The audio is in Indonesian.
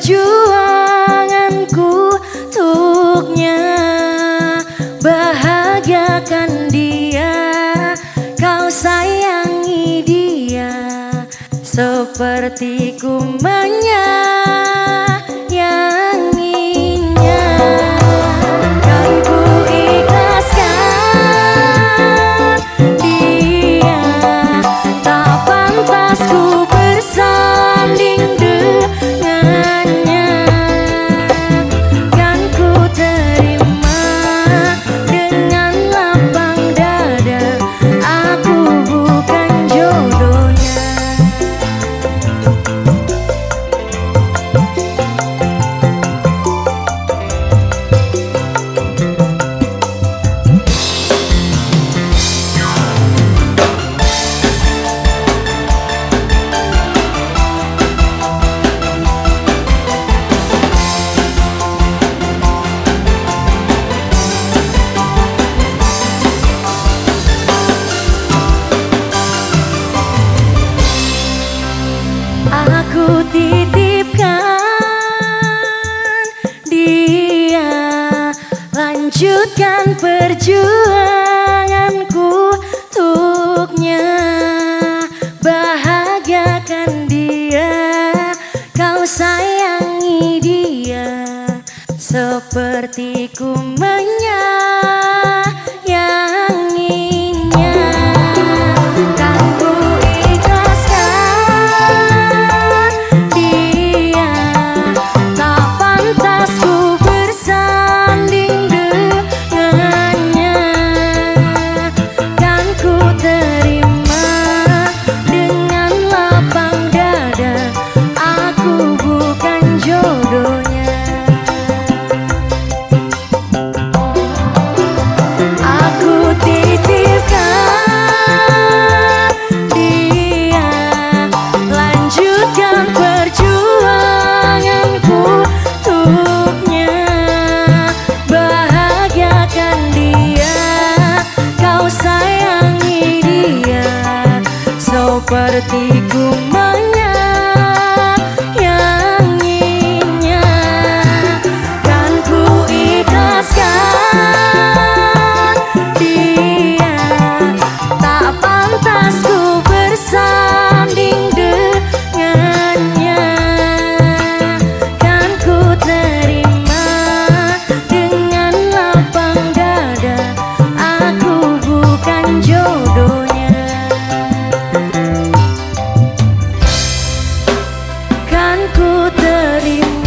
perjuanganku untuknya. Bahagiakan dia Kau sayangi dia. Seperti ku menyayanginya lanjutkan perjuanganku arti ku terima